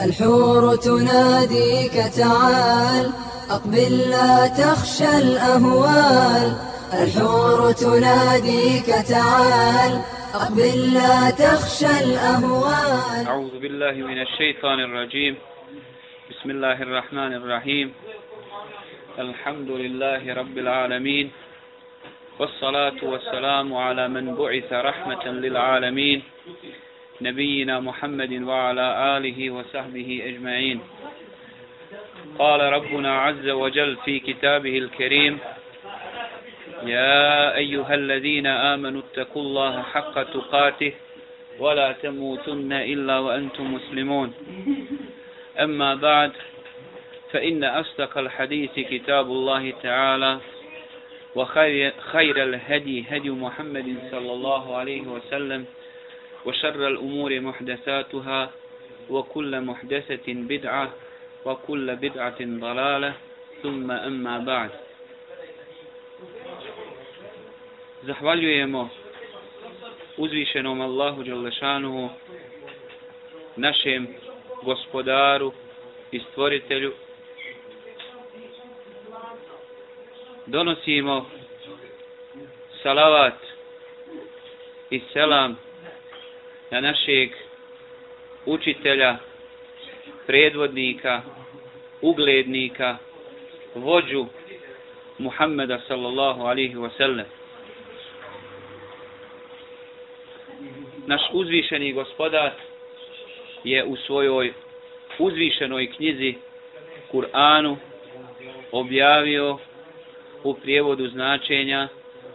الحور تناديك تعال أقبل لا تخشى الأهوال. الحور تناديك تعال أقبل لا تخشى الأهوال. أعوذ بالله من الشيطان الرجيم. بسم الله الرحمن الرحيم. الحمد لله رب العالمين والصلاة والسلام على من بعث رحمة للعالمين. نبينا محمد وعلى آله وصحبه أجمعين. قال ربنا عز وجل في كتابه الكريم يا أيها الذين آمنوا اتقوا الله حق تقاته ولا تموتن إلا وأنتم مسلمون. أما بعد فإن أصدق الحديث كتاب الله تعالى وخير خير الهدي هدي محمد صلى الله عليه وسلم وشر الأمور محدثاتها وكل محدثة بدعة وكل بدعة ضلالة ثم أما بعد Zahvaljujemo uzvišenom Allahu Đalešanuhu, našem gospodaru i stvoritelju. Donosimo salavat i selam na našeg učitelja, predvodnika, uglednika, vođu Muhammeda sallallahu alihi wasallam. Naš uzvišeni gospodar je u svojoj uzvišenoj knjizi Kur'anu objavio u prijevodu značenja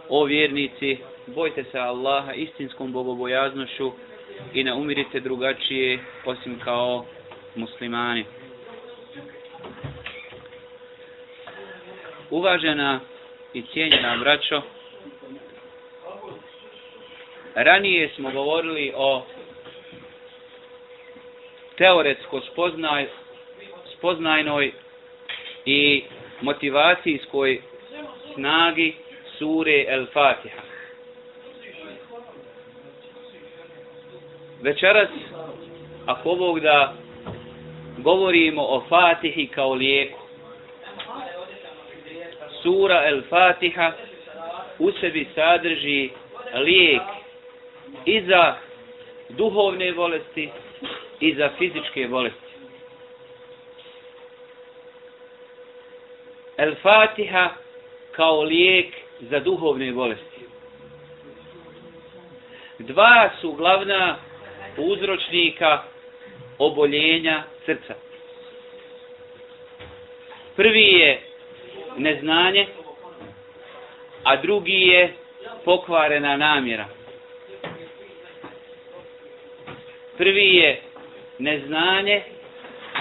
o vjernici, bojte se Allaha istinskom bogobojaznošću i ne umirite drugačije osim kao muslimani. Uvažena i cijenjena braćo, ranije smo govorili o teoretsko spoznaj, spoznajnoj i motivacijskoj snagi sure El Fatiha. Večeras, ako Bog da govorimo o Fatihi kao lijeku, sura El Fatiha u sebi sadrži lijek i za duhovne bolesti i za fizičke bolesti. El Fatiha kao lijek za duhovne bolesti. Dva su glavna uzročnika oboljenja srca. Prvi je neznanje, a drugi je pokvarena namjera. Prvi je neznanje,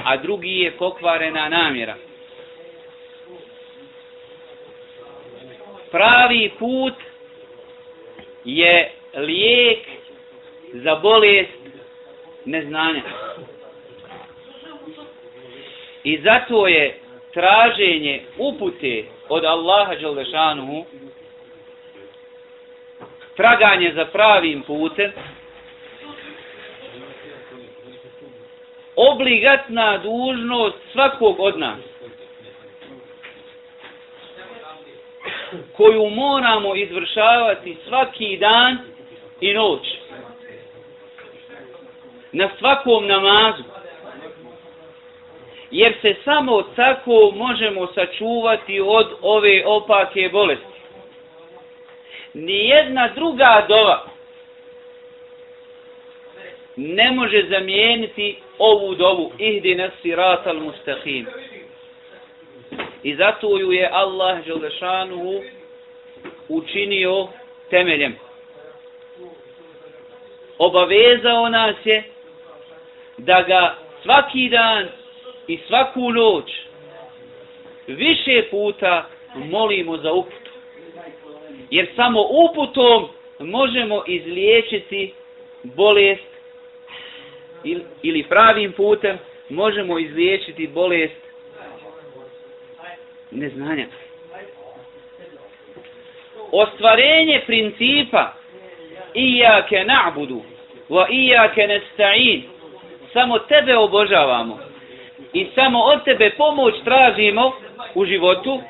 a drugi je pokvarena namjera. Pravi put je lijek za bolest neznanja. I zato je traženje upute od Allaha Đalešanuhu, traganje za pravim putem, obligatna dužnost svakog od nas, koju moramo izvršavati svaki dan i noć na svakom namazu. Jer se samo tako možemo sačuvati od ove opake bolesti. Nijedna druga dova ne može zamijeniti ovu dovu ihdina siratal mustaqim. I zato ju je Allah Želešanuhu učinio temeljem. Obavezao nas je da ga svaki dan i svaku noć više puta molimo za uputu. Jer samo uputom možemo izliječiti bolest ili pravim putem možemo izliječiti bolest neznanja. Ostvarenje principa Iyake na'budu wa iyake nesta'in samo tebe obožavamo i samo od tebe pomoć tražimo u životu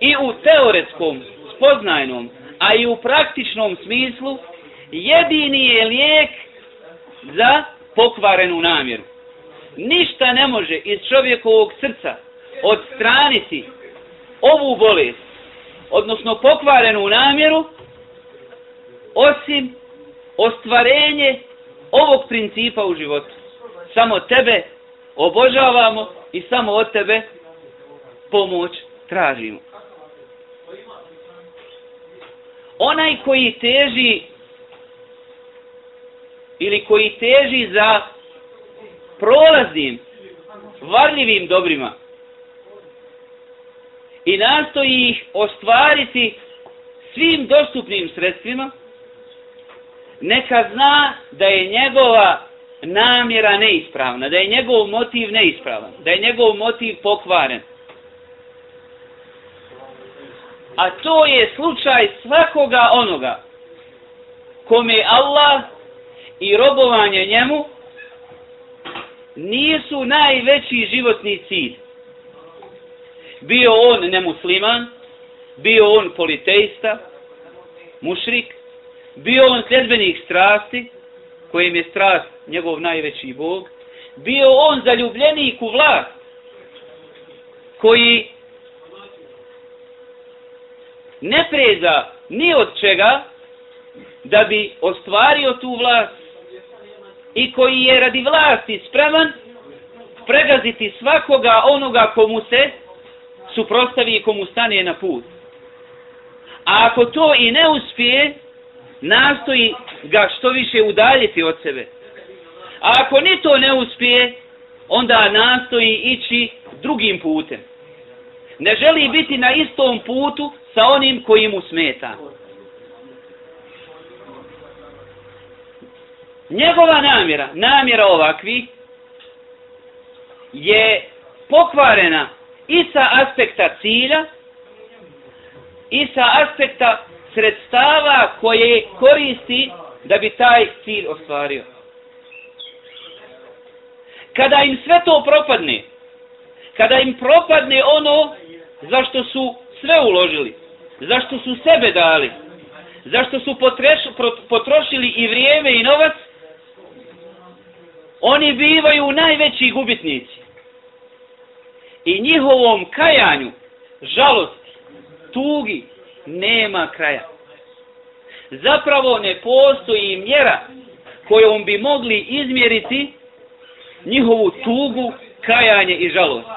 i u teoretskom, spoznajnom, a i u praktičnom smislu, jedini je lijek za pokvarenu namjeru. Ništa ne može iz čovjekovog srca odstraniti ovu bolest, odnosno pokvarenu namjeru, osim ostvarenje ovog principa u životu. Samo tebe obožavamo i samo od tebe pomoć tražimo. Onaj koji teži ili koji teži za prolaznim, varljivim dobrima i nastoji ih ostvariti svim dostupnim sredstvima, neka zna da je njegova namjera neispravna, da je njegov motiv neispravan, da je njegov motiv pokvaren. A to je slučaj svakoga onoga kome Allah i robovanje njemu nisu najveći životni cilj. Bio on nemusliman, bio on politeista, mušrik, bio on sljedbenih strasti, kojem je strast njegov najveći bog, bio on zaljubljenik u vlast, koji ne preza ni od čega da bi ostvario tu vlast i koji je radi vlasti spreman pregaziti svakoga onoga komu se suprostavi i komu stane na put. A ako to i ne uspije, nastoji ga što više udaljiti od sebe. A ako ni to ne uspije, onda nastoji ići drugim putem. Ne želi biti na istom putu sa onim koji mu smeta. Njegova namjera, namjera ovakvi, je pokvarena i sa aspekta cilja, i sa aspekta sredstava koje koristi da bi taj cilj ostvario. Kada im sve to propadne, kada im propadne ono zašto su sve uložili, zašto su sebe dali, zašto su potreš, potrošili i vrijeme i novac, oni bivaju najveći gubitnici. I njihovom kajanju, žalosti, tugi, nema kraja. Zapravo ne postoji mjera kojom bi mogli izmjeriti njihovu tugu, kajanje i žalost.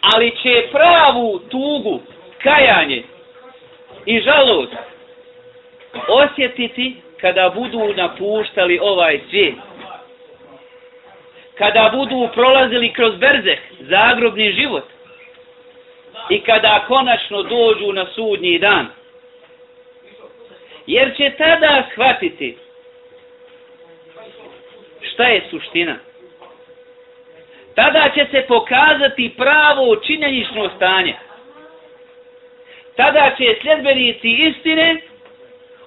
Ali će pravu tugu, kajanje i žalost osjetiti kada budu napuštali ovaj svijet kada budu prolazili kroz berzeh, zagrobni život, i kada konačno dođu na sudnji dan. Jer će tada shvatiti šta je suština. Tada će se pokazati pravo činjenično stanje. Tada će sljedbenici istine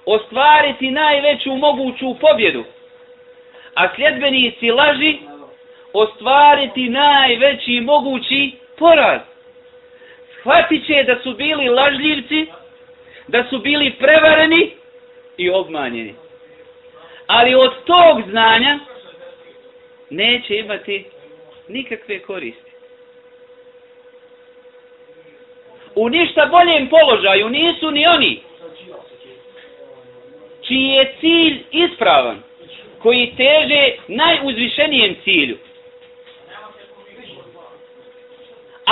ostvariti najveću moguću pobjedu. A sljedbenici laži ostvariti najveći mogući poraz. Shvatit će da su bili lažljivci, da su bili prevareni i obmanjeni. Ali od tog znanja neće imati nikakve koristi. U ništa boljem položaju nisu ni oni čiji je cilj ispravan, koji teže najuzvišenijem cilju.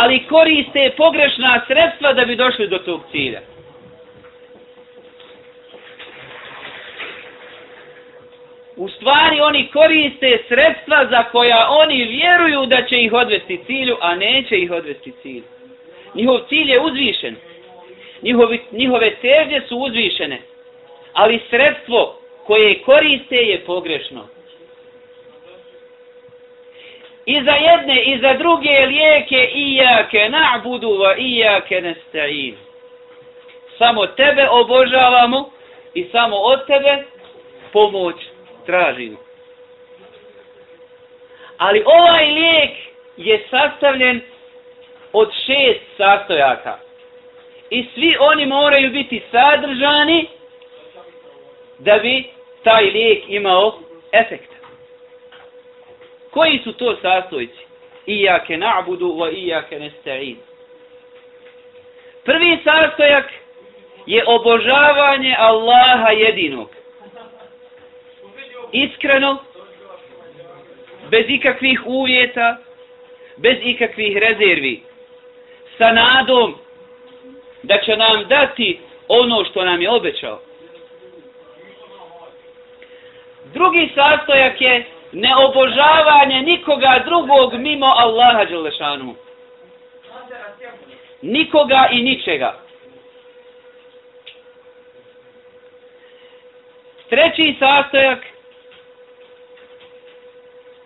Ali koriste pogrešna sredstva da bi došli do tog cilja. U stvari oni koriste sredstva za koja oni vjeruju da će ih odvesti cilju, a neće ih odvesti cilju. Njihov cilj je uzvišen. Njihovi, njihove težnje su uzvišene. Ali sredstvo koje koriste je pogrešno. I za jedne i za druge lijeke ijake na'budu wa ijake nesta'in. Samo tebe obožavamo i samo od tebe pomoć tražimo. Ali ovaj lijek je sastavljen od šest sastojaka. I svi oni moraju biti sadržani da bi taj lijek imao efekt. Koji su to sastojci? Iyake na'budu wa iyake nesta'in. Prvi sastojak je obožavanje Allaha jedinog. Iskreno, bez ikakvih uvjeta, bez ikakvih rezervi, sa nadom da će nam dati ono što nam je obećao. Drugi sastojak je neobožavanje nikoga drugog mimo Allaha Đelešanu. Nikoga i ničega. Treći sastojak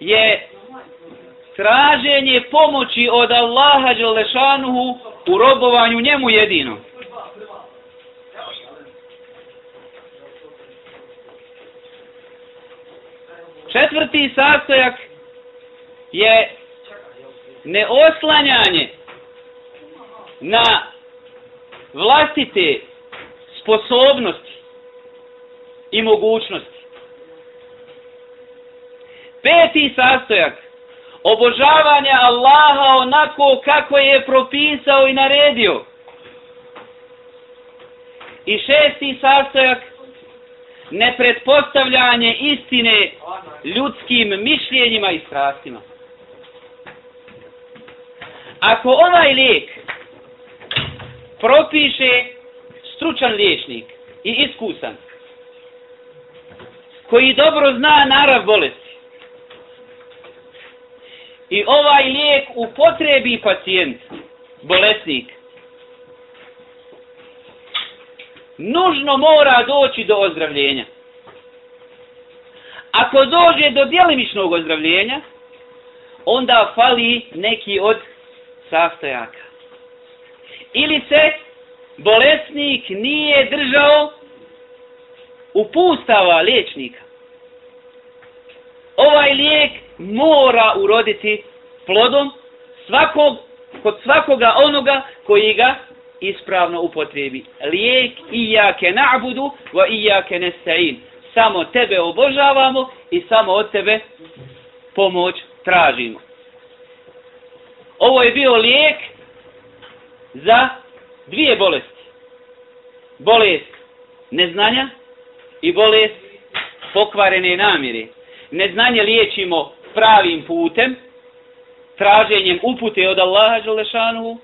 je traženje pomoći od Allaha Đelešanuhu u robovanju njemu jedinom. Četvrti sastojak je neoslanjanje na vlastite sposobnosti i mogućnosti. Peti sastojak obožavanje Allaha onako kako je propisao i naredio. I šesti sastojak nepretpostavljanje istine ljudskim mišljenjima i strastima. Ako ovaj lijek propiše stručan liječnik i iskusan, koji dobro zna narav bolesti, i ovaj lijek upotrebi pacijent, bolesnik, nužno mora doći do ozdravljenja. Ako dođe do djelimičnog ozdravljenja, onda fali neki od sastojaka. Ili se bolesnik nije držao upustava liječnika. Ovaj lijek mora uroditi plodom svakog, kod svakoga onoga koji ga ispravno upotrebi. Lijek i na'budu wa ijake nesta'in. Samo tebe obožavamo i samo od tebe pomoć tražimo. Ovo je bio lijek za dvije bolesti. Bolest neznanja i bolest pokvarene namire. Neznanje liječimo pravim putem, traženjem upute od Allaha Đalešanu,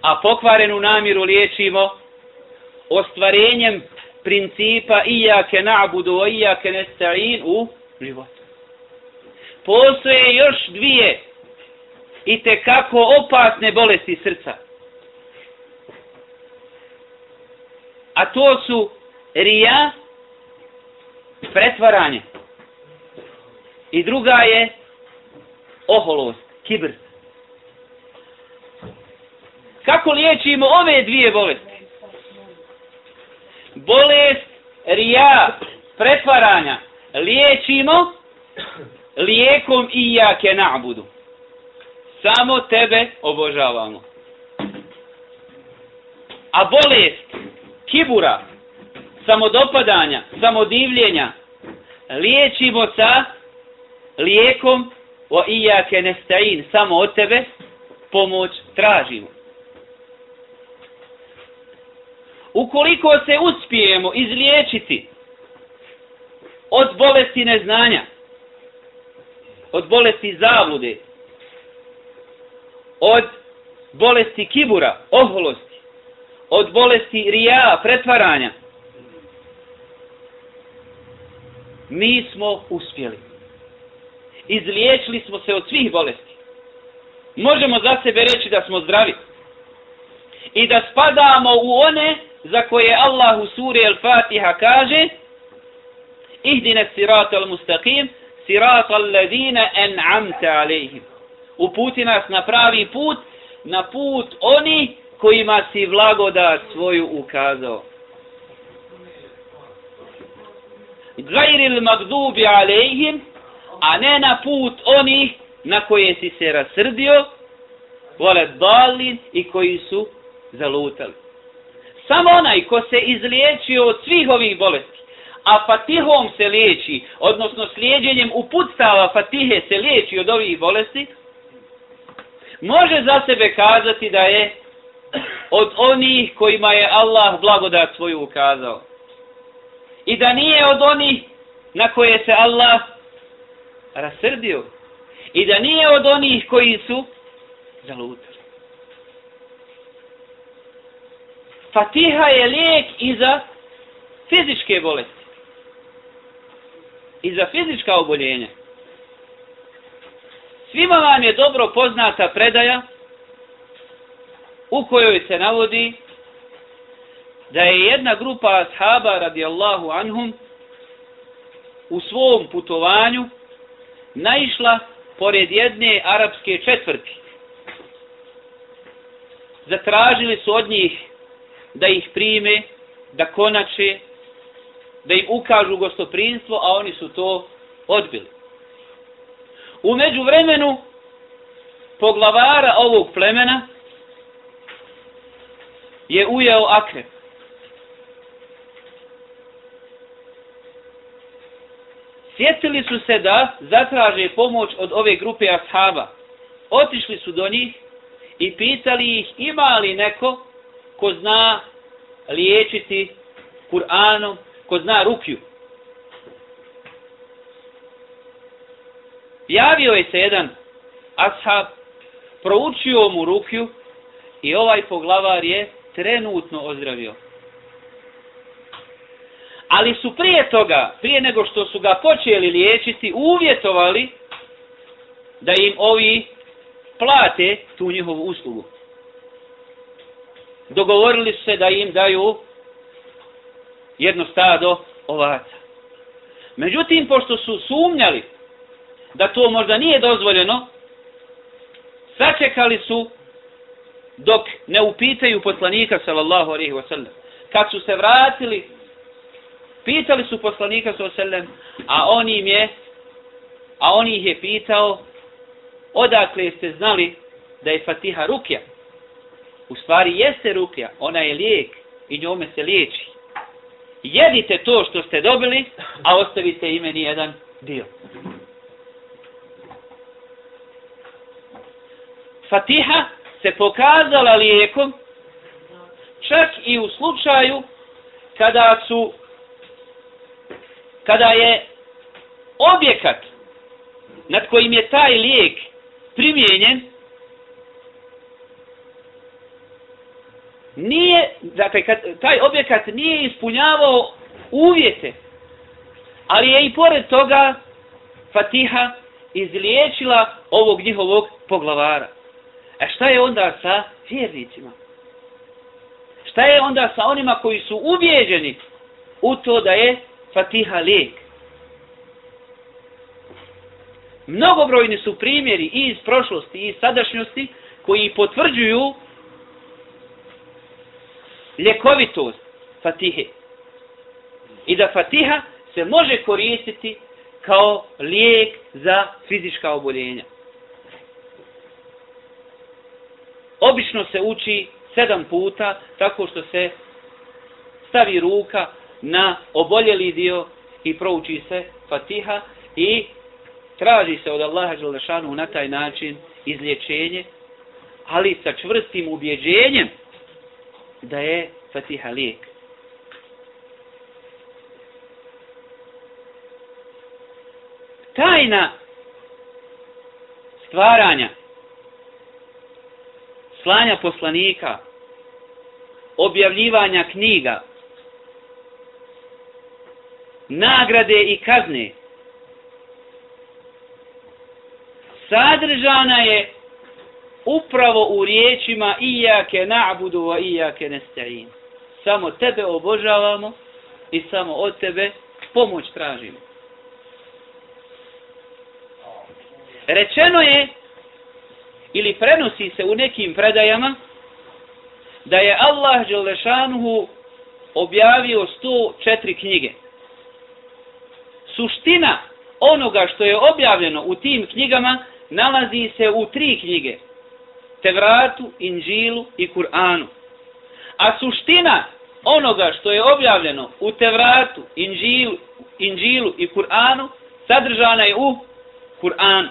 a pokvarenu namiru liječimo ostvarenjem principa ijake na'budu wa ijake nesta'in u životu. Postoje još dvije i te kako opasne bolesti srca. A to su rija, pretvaranje. I druga je oholost, kibr. Kako liječimo ove dvije bolesti? Bolest rija, pretvaranja, liječimo lijekom i jake na'budu. Samo tebe obožavamo. A bolest kibura, samodopadanja, samodivljenja, liječimo sa lijekom o ijake nestain, samo od tebe pomoć tražimo. Ukoliko se uspijemo izliječiti od bolesti neznanja, od bolesti zavlude, od bolesti kibura, oholosti, od bolesti rija, pretvaranja, mi smo uspjeli izliječili smo se od svih bolesti. Možemo za sebe reći da smo zdravi. I da spadamo u one za koje Allah u suri Al-Fatiha kaže Ihdine sirat al-mustaqim sirat al-ladina en'amta alejhim. Uputi nas na pravi put, na put oni kojima si vlagodat svoju ukazao. gajril magdubi alejhim, a ne na put oni na koje si se rasrdio, vole dalin i koji su zalutali. Samo onaj ko se izliječio od svih ovih bolesti, a fatihom se liječi, odnosno slijedjenjem uputstava fatihe se liječi od ovih bolesti, može za sebe kazati da je od onih kojima je Allah blagodat svoju ukazao. I da nije od onih na koje se Allah rasrdio. I da nije od onih koji su zalutali. Fatiha je lijek i za fizičke bolesti. I za fizička oboljenja. Svima vam je dobro poznata predaja u kojoj se navodi da je jedna grupa ashaba radijallahu anhum u svom putovanju naišla pored jedne arapske četvrti. Zatražili su od njih da ih prime, da konače, da im ukažu gostoprinstvo, a oni su to odbili. U međuvremenu poglavara ovog plemena je ujao akre. Sjetili su se da zatraže pomoć od ove grupe ashaba. Otišli su do njih i pitali ih ima li neko ko zna liječiti Kur'anom, ko zna rukju. Javio je se jedan ashab, proučio mu rukju i ovaj poglavar je trenutno ozdravio. Ali su prije toga, prije nego što su ga počeli liječiti, uvjetovali da im ovi plate tu njihovu uslugu. Dogovorili su se da im daju jedno stado ovaca. Međutim, pošto su sumnjali da to možda nije dozvoljeno, sačekali su dok ne upitaju poslanika sallallahu alaihi wa sallam. Kad su se vratili, pitali su poslanika sallallahu alaihi wa sallam, a on im je, a on ih je pitao, odakle ste znali da je Fatiha rukja? U stvari jeste rukja, ona je lijek i njome se liječi. Jedite to što ste dobili, a ostavite i meni jedan dio. Fatiha se pokazala lijekom čak i u slučaju kada su kada je objekat nad kojim je taj lijek primijenjen nije, dakle, kad, taj objekat nije ispunjavao uvjete, ali je i pored toga Fatiha izliječila ovog njihovog poglavara. A šta je onda sa vjernicima? Šta je onda sa onima koji su ubijeđeni u to da je Fatiha lijek? Mnogobrojni su primjeri i iz prošlosti i iz sadašnjosti koji potvrđuju ljekovitost Fatihe. I da Fatiha se može koristiti kao lijek za fizička oboljenja. Obično se uči sedam puta tako što se stavi ruka na oboljeli dio i prouči se Fatiha i traži se od Allaha Đelešanu na taj način izlječenje, ali sa čvrstim ubjeđenjem da je Fatiha lijek. Tajna stvaranja slanja poslanika, objavljivanja knjiga, nagrade i kazne, sadržana je upravo u riječima Iyake na'budu wa iyake nesta'in. Samo tebe obožavamo i samo od tebe pomoć tražimo. Rečeno je ili prenosi se u nekim predajama da je Allah Đelešanuhu objavio 104 knjige. suština onoga što je objavljeno u tim knjigama nalazi se u tri knjige. Tevratu, Inđilu i Kur'anu. A suština onoga što je objavljeno u Tevratu, Inđilu, Inđilu i Kur'anu sadržana je u Kur'anu.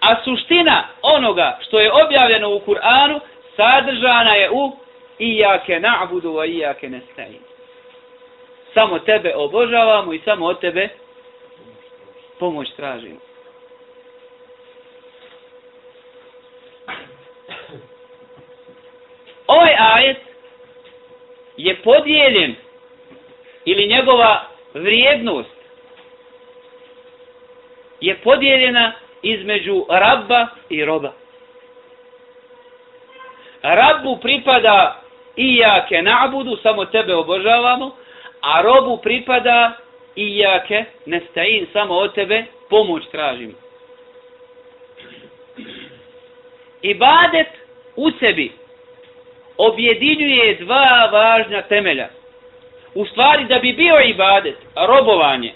A suština onoga što je objavljeno u Kur'anu sadržana je u Iyake na'budu wa iyake nesta'in. Samo tebe obožavamo i samo od tebe pomoć tražimo. Ovaj ajet je podijeljen ili njegova vrijednost je podijeljena između rabba i roba. Rabbu pripada i jake na'budu, samo tebe obožavamo, a robu pripada i jake nestain, samo od tebe pomoć tražimo. Ibadet u sebi objedinjuje dva važna temelja. U stvari da bi bio ibadet, robovanje,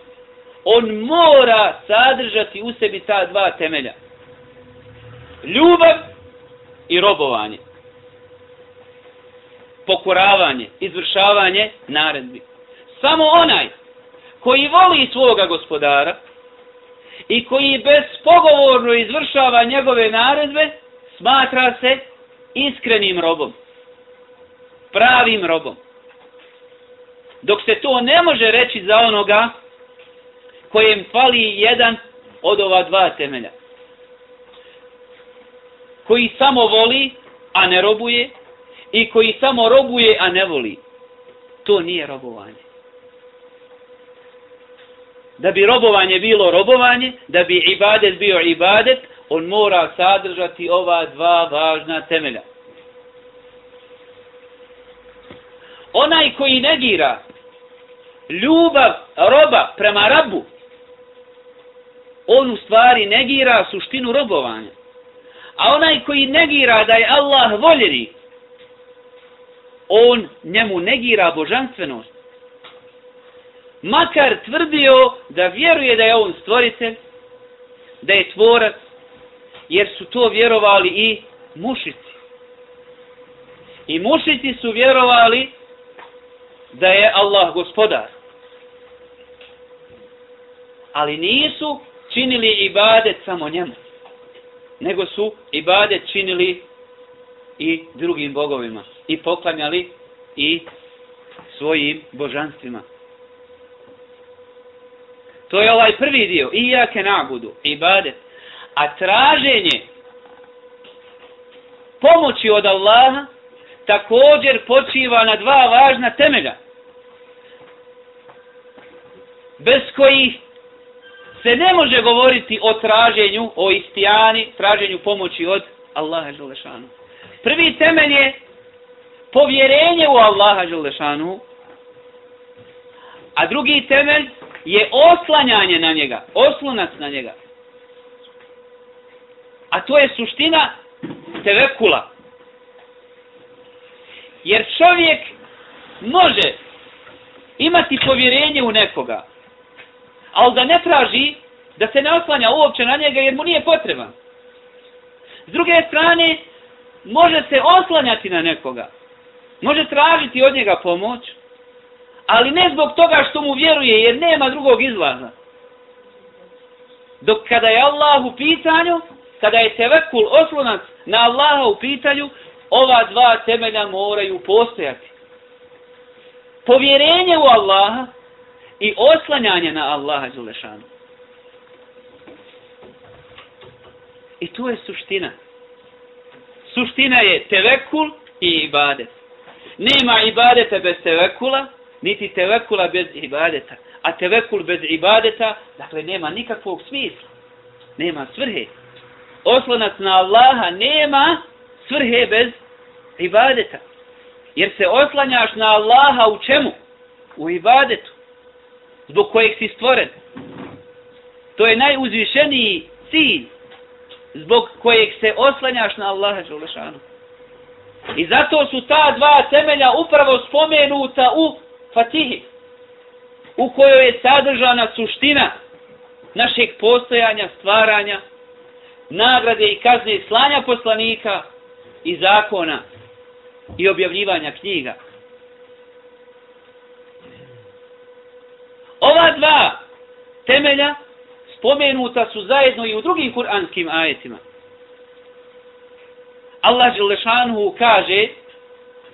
on mora sadržati u sebi ta dva temelja. Ljubav i robovanje. Pokoravanje, izvršavanje naredbi. Samo onaj koji voli svoga gospodara i koji bespogovorno izvršava njegove naredbe, smatra se iskrenim robom. Pravim robom. Dok se to ne može reći za onoga kojem fali jedan od ova dva temelja. Koji samo voli, a ne robuje, i koji samo robuje, a ne voli. To nije robovanje. Da bi robovanje bilo robovanje, da bi ibadet bio ibadet, on mora sadržati ova dva važna temelja. Onaj koji negira ljubav roba prema rabu, on u stvari negira suštinu robovanja. A onaj koji negira da je Allah voljeni, on njemu negira božanstvenost. Makar tvrdio da vjeruje da je on stvoritelj, da je tvorac, jer su to vjerovali i mušici. I mušici su vjerovali da je Allah gospodar. Ali nisu činili ibadet samo njemu, nego su ibadet činili i drugim bogovima i poklanjali i svojim božanstvima. To je ovaj prvi dio, i jake nabudu, ibadet. A traženje pomoći od Allaha također počiva na dva važna temelja. Bez kojih se ne može govoriti o traženju, o istijani, traženju pomoći od Allaha Želešanu. Prvi temelj je povjerenje u Allaha Želešanu, a drugi temelj je oslanjanje na njega, oslonac na njega. A to je suština tevekula. Jer čovjek može imati povjerenje u nekoga, ali da ne traži da se ne oslanja uopće na njega jer mu nije potreban. S druge strane, može se oslanjati na nekoga. Može tražiti od njega pomoć, ali ne zbog toga što mu vjeruje jer nema drugog izlaza. Dok kada je Allah u pitanju, kada je tevekul oslonac na Allaha u pitanju, ova dva temelja moraju postojati. Povjerenje u Allaha i oslanjanje na Allaha Đulešanu. I tu je suština. Suština je tevekul i ibadet. Nema ibadeta bez tevekula, niti tevekula bez ibadeta. A tevekul bez ibadeta, dakle, nema nikakvog smisla. Nema svrhe. Oslonac na Allaha nema svrhe bez ibadeta. Jer se oslanjaš na Allaha u čemu? U ibadetu zbog kojeg si stvoren. To je najuzvišeniji cilj zbog kojeg se oslanjaš na Allaha Đulešanu. I zato su ta dva temelja upravo spomenuta u Fatihi, u kojoj je sadržana suština našeg postojanja, stvaranja, nagrade i kazne slanja poslanika i zakona i objavljivanja knjiga. Ova dva temelja spomenuta su zajedno i u drugim kuranskim ajetima. Allah Želešanu kaže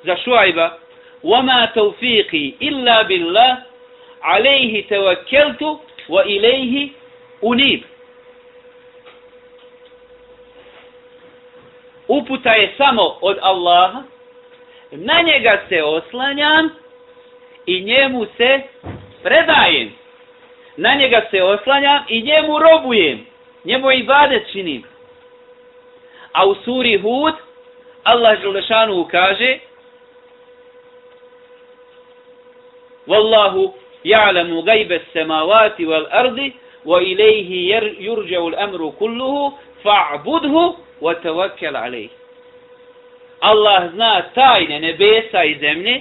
za Šuajba وَمَا تَوْفِيقِ إِلَّا بِاللَّهِ عَلَيْهِ تَوَكَّلْتُ وَإِلَيْهِ أُنِيبُ Uputa je samo od Allaha, na njega se oslanjam i njemu se predajem. Na njega se oslanjam i njemu robujem. Njemu i ibadet činim. A u suri Hud Allah Želešanu kaže Wallahu ja'lamu gajbe samavati wal ardi wa ilaihi yurja'u al-amru kulluhu fa'budhu wa tawakkal. Allah zna tajne nebesa i zemlje,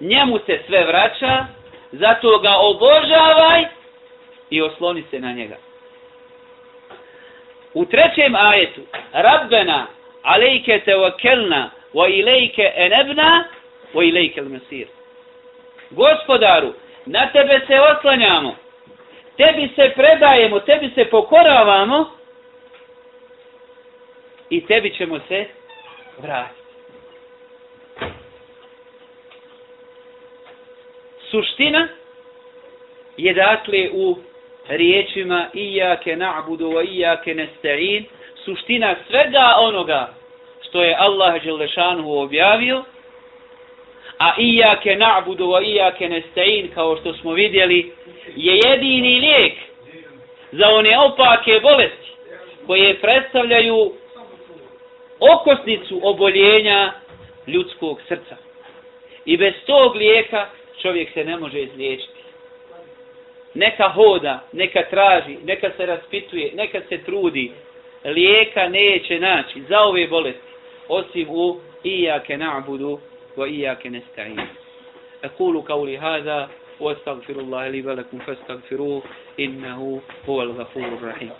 njemu se sve vraća, zato ga obožavaj i osloni se na njega. U trećem ajetu, Rabbena alejke tevakkelna wa ilejke enebna wa ilejke l-mesir. Gospodaru, na tebe se oslanjamo, tebi se predajemo, tebi se pokoravamo i tebi ćemo se vratiti. Suština je dakle u riječima ijake na'budu wa ijake nesta'in suština svega onoga što je Allah Želešanu objavio a ijake na'budu wa ijake nesta'in kao što smo vidjeli je jedini lijek za one opake bolesti koje predstavljaju okosnicu oboljenja ljudskog srca. I bez tog lijeka čovjek se ne može izliječiti. Neka hoda, neka traži, neka se raspituje, neka se trudi. Lijeka neće naći za ove bolesti, osim u ijake na'budu wa ijake nesta'in. أقول قولي هذا واستغفر الله لي ولكم فاستغفروه إنه هو الغفور الرحيم